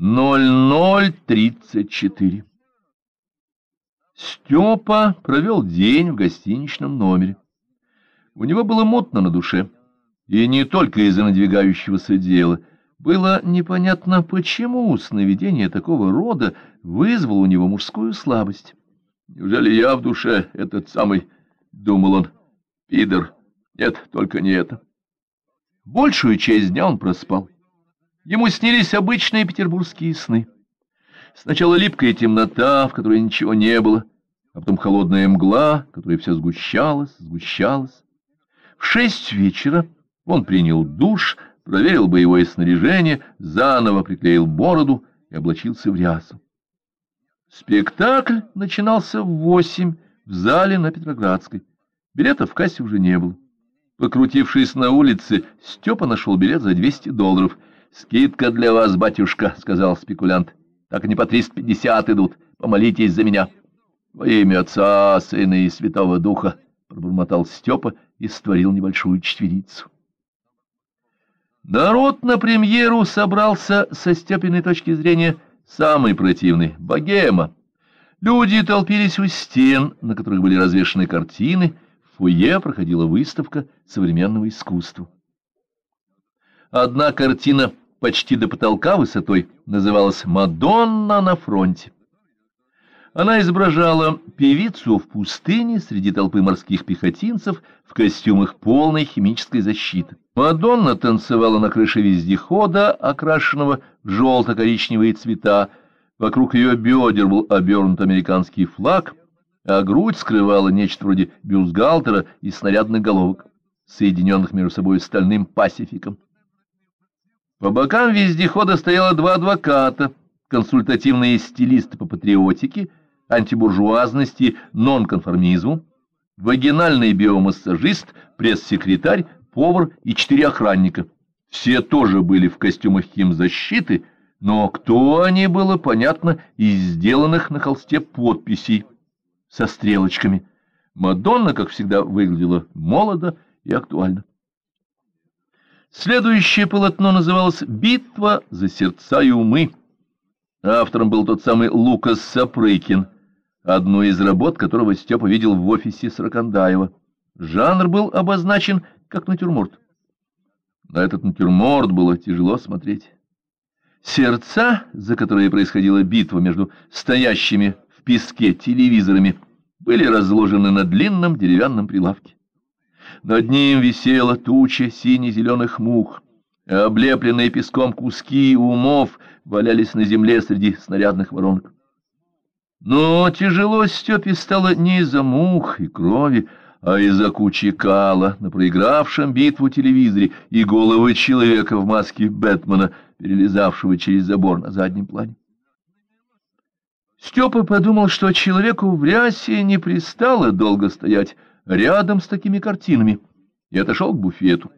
0034 Степа провел день в гостиничном номере. У него было мутно на душе, и не только из-за надвигающегося дела. Было непонятно, почему сновидение такого рода вызвало у него мужскую слабость. «Неужели я в душе этот самый...» — думал он. «Пидор. Нет, только не это». Большую часть дня он проспал. Ему снились обычные петербургские сны. Сначала липкая темнота, в которой ничего не было, а потом холодная мгла, которая все сгущалась, сгущалась. В шесть вечера он принял душ, проверил боевое снаряжение, заново приклеил бороду и облачился в рясу. Спектакль начинался в восемь в зале на Петроградской. Билетов в кассе уже не было. Покрутившись на улице, Степа нашел билет за 200 долларов — «Скидка для вас, батюшка», — сказал спекулянт. «Так они по 350 идут. Помолитесь за меня». «Во имя Отца, Сына и Святого Духа», — пробормотал Степа и створил небольшую четверицу. Народ на премьеру собрался со Степиной точки зрения самый противный — богема. Люди толпились у стен, на которых были развешаны картины, в проходила выставка современного искусства. Одна картина почти до потолка высотой называлась «Мадонна на фронте». Она изображала певицу в пустыне среди толпы морских пехотинцев в костюмах полной химической защиты. Мадонна танцевала на крыше вездехода, окрашенного в желто-коричневые цвета. Вокруг ее бедер был обернут американский флаг, а грудь скрывала нечто вроде бюстгальтера и снарядных головок, соединенных между собой стальным пасификом. По бокам вездехода стояло два адвоката, консультативные стилисты по патриотике, антибуржуазности, нонконформизму, вагинальный биомассажист, пресс-секретарь, повар и четыре охранника. Все тоже были в костюмах химзащиты, но кто они, было понятно из сделанных на холсте подписей со стрелочками. Мадонна, как всегда, выглядела молодо и актуально. Следующее полотно называлось «Битва за сердца и умы». Автором был тот самый Лукас Сапрыкин, одну из работ которого Степа видел в офисе Сракандаева. Жанр был обозначен как натюрморт. На этот натюрморт было тяжело смотреть. Сердца, за которые происходила битва между стоящими в песке телевизорами, были разложены на длинном деревянном прилавке. Над ним висела туча сине-зеленых мух, а облепленные песком куски умов валялись на земле среди снарядных воронок. Но тяжело Степе стало не из-за мух и крови, а из-за кучи кала на проигравшем битву телевизоре и головы человека в маске Бэтмена, перелезавшего через забор на заднем плане. Степа подумал, что человеку в рясе не пристало долго стоять, рядом с такими картинами и отошел к буфету.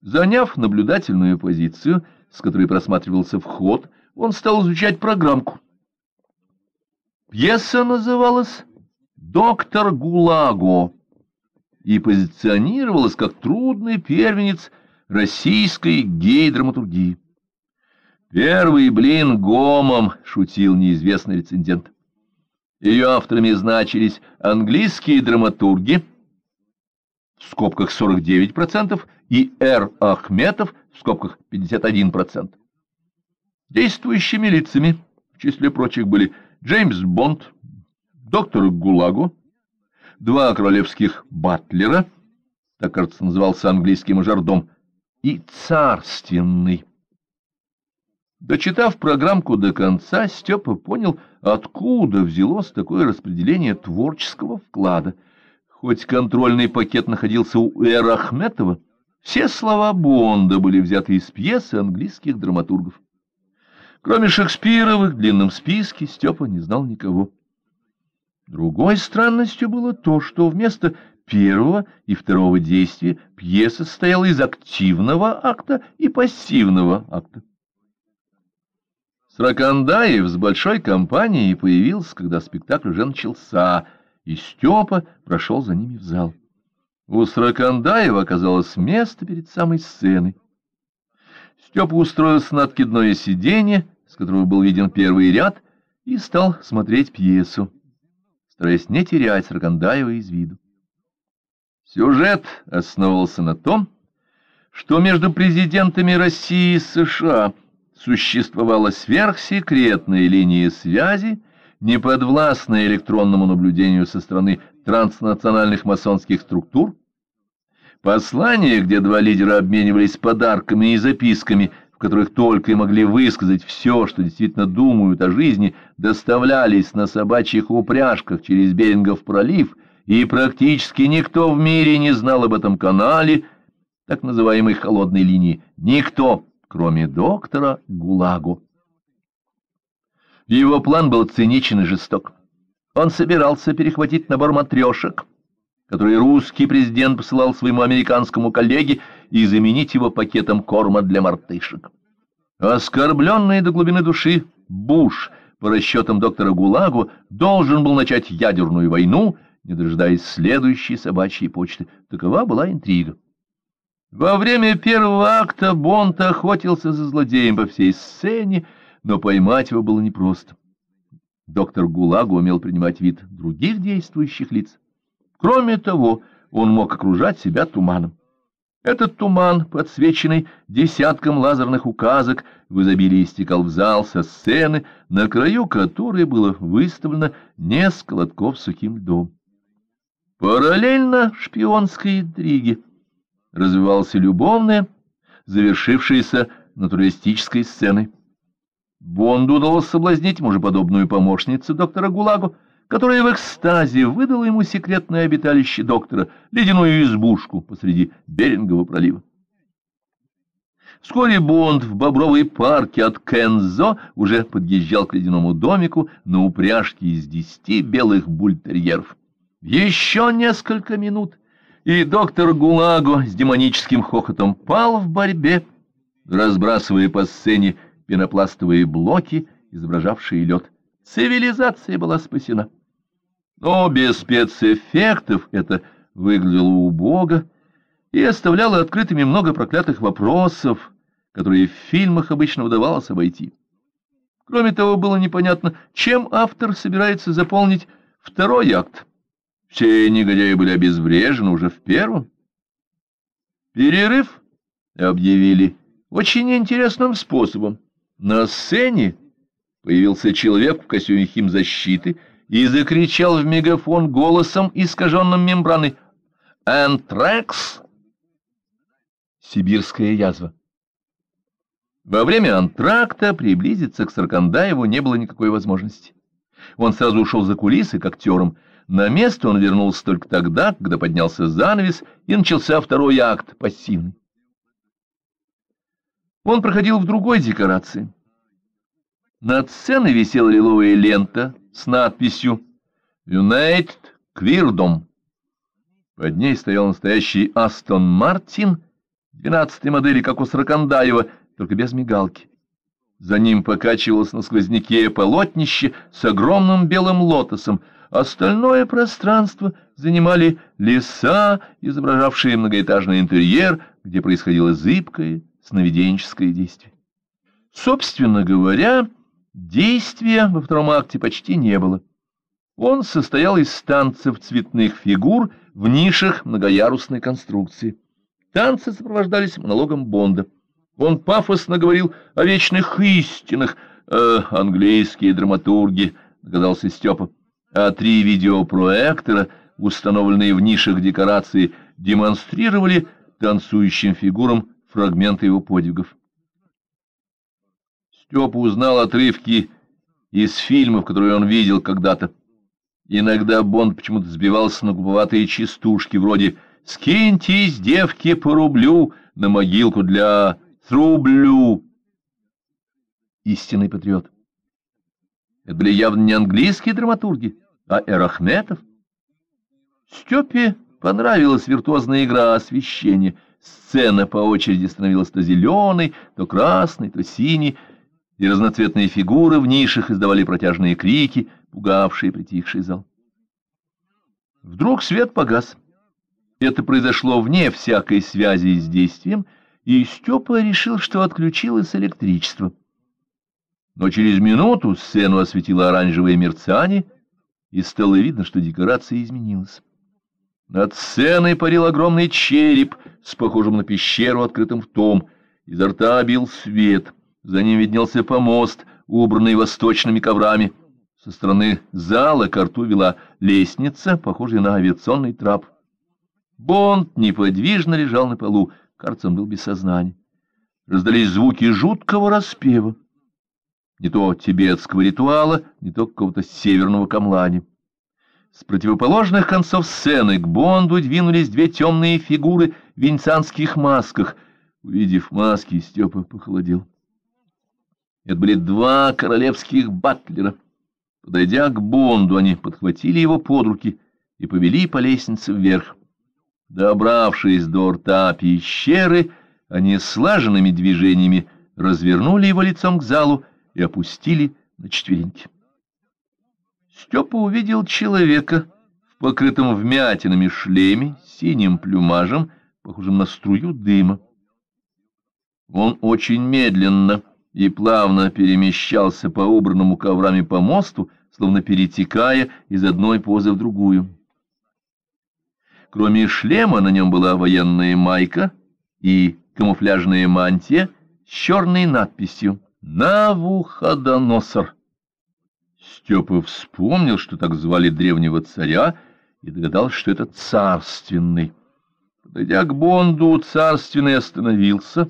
Заняв наблюдательную позицию, с которой просматривался вход, он стал изучать программку. Пьеса называлась «Доктор Гулаго» и позиционировалась как трудный первенец российской гей-драматургии. «Первый блин гомом», — шутил неизвестный рецензент. Ее авторами значились английские драматурги — в скобках 49% и Р. Ахметов в скобках 51%. Действующими лицами, в числе прочих, были Джеймс Бонд, доктор Гулагу, два королевских батлера, так, кажется, назывался английский мажордом, и царственный. Дочитав программку до конца, Степа понял, откуда взялось такое распределение творческого вклада — Хоть контрольный пакет находился у Эра Ахметова, все слова Бонда были взяты из пьесы английских драматургов. Кроме Шекспира в длинном списке Степа не знал никого. Другой странностью было то, что вместо первого и второго действия пьеса состояла из активного акта и пассивного акта. Сракандаев с большой компанией появился, когда спектакль уже начался — и Степа прошел за ними в зал. У Сракандаева оказалось место перед самой сценой. Степа устроился на откидное сиденье с которого был виден первый ряд, и стал смотреть пьесу, стараясь не терять Саркандаева из виду. Сюжет основывался на том, что между президентами России и США существовала сверхсекретная линия связи, неподвластная электронному наблюдению со стороны транснациональных масонских структур, послание, где два лидера обменивались подарками и записками, в которых только и могли высказать все, что действительно думают о жизни, доставлялись на собачьих упряжках через Берингов пролив, и практически никто в мире не знал об этом канале, так называемой холодной линии, никто, кроме доктора Гулагу. Его план был циничен и жесток. Он собирался перехватить набор матрешек, который русский президент посылал своему американскому коллеге, и заменить его пакетом корма для мартышек. Оскорбленный до глубины души Буш, по расчетам доктора Гулагу, должен был начать ядерную войну, не дожидаясь следующей собачьей почты. Такова была интрига. Во время первого акта Бонд охотился за злодеем по всей сцене, но поймать его было непросто. Доктор Гулагу умел принимать вид других действующих лиц. Кроме того, он мог окружать себя туманом. Этот туман, подсвеченный десятком лазерных указок, в изобилии стекал в зал со сцены, на краю которой было выставлено несколько лотков сухим льдом. Параллельно шпионской развивался любовная, завершившаяся натуралистической сценой. Бонду удалось соблазнить мужеподобную помощницу доктора Гулагу, которая в экстазе выдала ему секретное обиталище доктора, ледяную избушку посреди Берингового пролива. Вскоре Бонд в Бобровой парке от Кензо уже подъезжал к ледяному домику на упряжке из десяти белых бультерьеров. Еще несколько минут, и доктор Гулаго с демоническим хохотом пал в борьбе, разбрасывая по сцене пенопластовые блоки, изображавшие лед. Цивилизация была спасена. Но без спецэффектов это выглядело убого и оставляло открытыми много проклятых вопросов, которые в фильмах обычно удавалось обойти. Кроме того, было непонятно, чем автор собирается заполнить второй акт. Все негодяи были обезврежены уже в первом. Перерыв объявили очень интересным способом. На сцене появился человек в костюме химзащиты и закричал в мегафон голосом, искаженным мембраной «Антракс!» Сибирская язва. Во время антракта приблизиться к Саркандаеву не было никакой возможности. Он сразу ушел за кулисы к актерам, на место он вернулся только тогда, когда поднялся занавес, и начался второй акт, пассивный. Он проходил в другой декорации. Над сценой висела лиловая лента с надписью «United Queerdom». Под ней стоял настоящий Астон Мартин, двенадцатой модели, как у Сракандаева, только без мигалки. За ним покачивалось на сквозняке полотнище с огромным белым лотосом — Остальное пространство занимали леса, изображавшие многоэтажный интерьер, где происходило зыбкое сновиденческое действие. Собственно говоря, действия во втором акте почти не было. Он состоял из танцев цветных фигур в нишах многоярусной конструкции. Танцы сопровождались монологом Бонда. Он пафосно говорил о вечных истинах, э, английские драматурги, догадался Степа а три видеопроектора, установленные в нишах декорации, демонстрировали танцующим фигурам фрагменты его подвигов. Степа узнал отрывки из фильмов, которые он видел когда-то. Иногда Бонд почему-то сбивался на глуповатые частушки, вроде «Скиньтесь, девки, по рублю на могилку для трублю». Истинный патриот. Это были явно не английские драматурги, а Эрахметов. Степе понравилась виртуозная игра освещения. Сцена по очереди становилась то зеленой, то красной, то синей, и разноцветные фигуры в нишах издавали протяжные крики, пугавшие притихший зал. Вдруг свет погас. Это произошло вне всякой связи с действием, и Степа решил, что отключилось электричество. Но через минуту сцену осветило оранжевое мерцание, и стало видно, что декорация изменилась. Над сценой парил огромный череп с похожим на пещеру открытым ртом. Изо рта бил свет. За ним виднелся помост, убранный восточными коврами. Со стороны зала к рту вела лестница, похожая на авиационный трап. Бонд неподвижно лежал на полу, он был без сознания. Раздались звуки жуткого распева. Не то тибетского ритуала, не то какого-то северного камлани. С противоположных концов сцены к Бонду двинулись две темные фигуры в венецианских масках. Увидев маски, Степа похолодел. Это были два королевских батлера. Подойдя к Бонду, они подхватили его под руки и повели по лестнице вверх. Добравшись до рта пещеры, они слаженными движениями развернули его лицом к залу и опустили на четвереньки. Степа увидел человека в покрытом вмятинами шлеме, синим плюмажем, похожим на струю дыма. Он очень медленно и плавно перемещался по убранному коврами помосту, словно перетекая из одной позы в другую. Кроме шлема на нем была военная майка и камуфляжная мантия с черной надписью «Навуходоносор». Степа вспомнил, что так звали древнего царя, и догадался, что это царственный. Подойдя к Бонду, царственный остановился,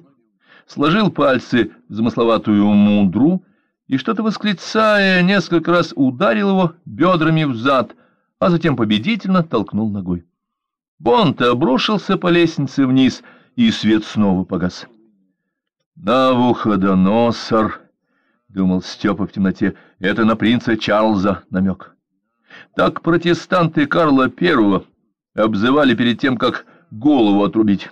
сложил пальцы в замысловатую мудру и, что-то восклицая, несколько раз ударил его бедрами в зад, а затем победительно толкнул ногой. Бонд обрушился по лестнице вниз, и свет снова погас. «Навуходоносор!» — думал Степа в темноте, — это на принца Чарльза намек. Так протестанты Карла Первого обзывали перед тем, как голову отрубить.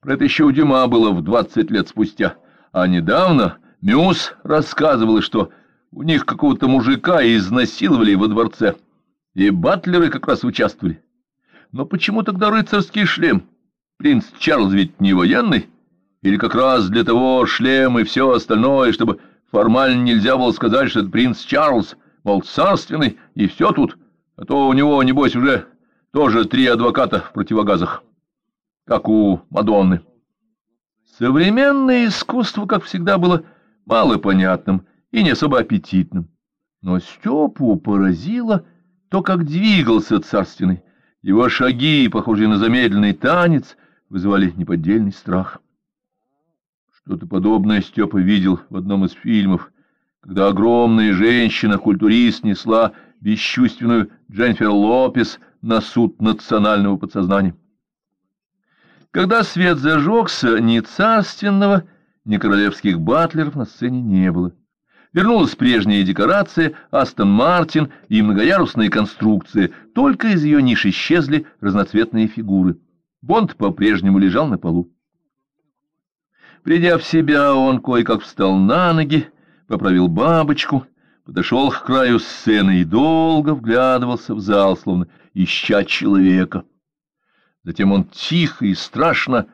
Про это еще у Дюма было в двадцать лет спустя. А недавно Мюс рассказывал, что у них какого-то мужика изнасиловали во дворце, и батлеры как раз участвовали. Но почему тогда рыцарский шлем? Принц Чарльз ведь не военный. Или как раз для того шлем и все остальное, чтобы формально нельзя было сказать, что это принц Чарльз, мол, царственный, и все тут, а то у него, небось, уже тоже три адвоката в противогазах, как у Мадонны. Современное искусство, как всегда, было малопонятным и не особо аппетитным. Но Степу поразило то, как двигался царственный. Его шаги, похожие на замедленный танец, вызывали неподдельный страх. Что-то подобное Степа видел в одном из фильмов, когда огромная женщина-культурист несла бесчувственную Дженнифер Лопес на суд национального подсознания. Когда свет зажегся, ни царственного, ни королевских батлеров на сцене не было. Вернулась прежняя декорация, Астон Мартин и многоярусная конструкция, только из ее ниш исчезли разноцветные фигуры. Бонд по-прежнему лежал на полу. Придя в себя, он кое-как встал на ноги, поправил бабочку, подошел к краю сцены и долго вглядывался в зал, словно ища человека. Затем он тихо и страшно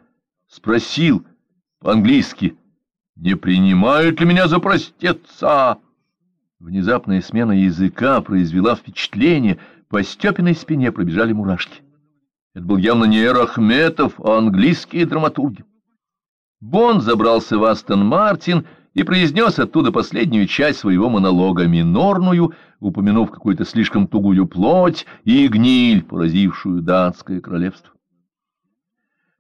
спросил по-английски, «Не принимают ли меня за простеца?» Внезапная смена языка произвела впечатление, по Степиной спине пробежали мурашки. Это был явно не Эрахметов, а английские драматурги. Бон забрался в Астон Мартин и произнес оттуда последнюю часть своего монолога, минорную, упомянув какую-то слишком тугую плоть и гниль, поразившую датское королевство.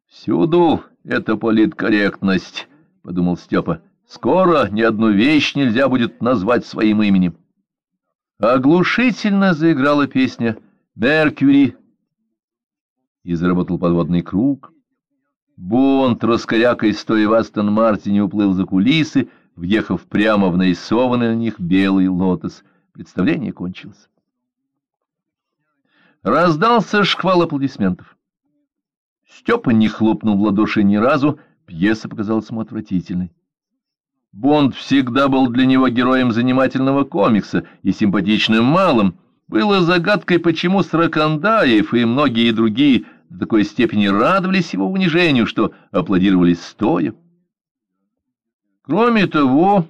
«Всюду это политкорректность», — подумал Степа. «Скоро ни одну вещь нельзя будет назвать своим именем». Оглушительно заиграла песня «Меркьюри» и заработал подводный круг — Бонд, раскорякой стоя в Астон Мартине, уплыл за кулисы, въехав прямо в нарисованный на них белый лотос. Представление кончилось. Раздался шквал аплодисментов. Степа не хлопнул в ладоши ни разу, пьеса показалась ему отвратительной. Бонд всегда был для него героем занимательного комикса и симпатичным малым. Было загадкой, почему Сракандаев и многие другие до такой степени радовались его унижению, что аплодировали стоя. Кроме того,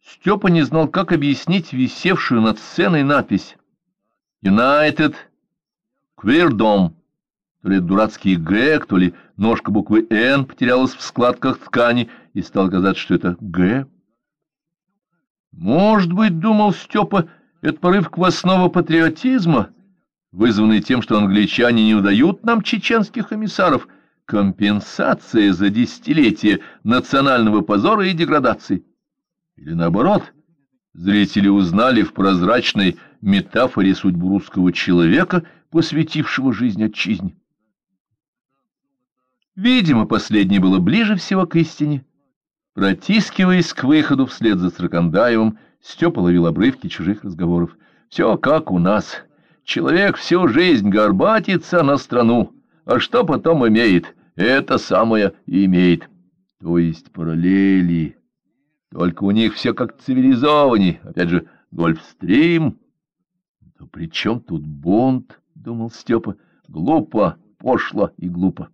Степа не знал, как объяснить висевшую над сценой надпись «United Queerdom». То ли дурацкий «Г», то ли ножка буквы «Н» потерялась в складках ткани и стал казаться, что это «Г». Может быть, думал Степа, это порыв квасного патриотизма, вызванный тем, что англичане не удают нам чеченских эмиссаров, компенсация за десятилетие национального позора и деградации. Или наоборот, зрители узнали в прозрачной метафоре судьбу русского человека, посвятившего жизнь отчизне. Видимо, последнее было ближе всего к истине. Протискиваясь к выходу вслед за Сракандаевым, Степа ловил обрывки чужих разговоров. «Все как у нас. Человек всю жизнь горбатится на страну, а что потом имеет? Это самое имеет. То есть параллели. Только у них все как цивилизованнее. Опять же, Гольфстрим. Да при чем тут Бонд?» — думал Степа. «Глупо, пошло и глупо».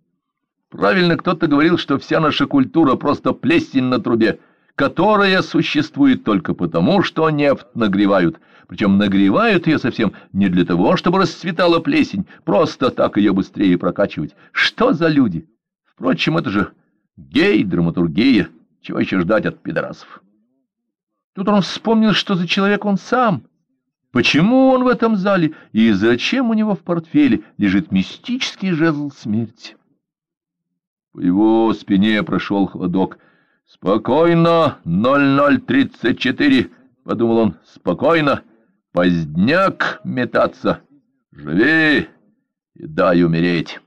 Правильно кто-то говорил, что вся наша культура просто плесень на трубе, которая существует только потому, что нефть нагревают. Причем нагревают ее совсем не для того, чтобы расцветала плесень, просто так ее быстрее прокачивать. Что за люди? Впрочем, это же гей, драматургия. Чего еще ждать от пидорасов? Тут он вспомнил, что за человек он сам. Почему он в этом зале и зачем у него в портфеле лежит мистический жезл смерти? По его спине прошел холодок. «Спокойно, 0034!» — подумал он. «Спокойно! Поздняк метаться! Живи и дай умереть!»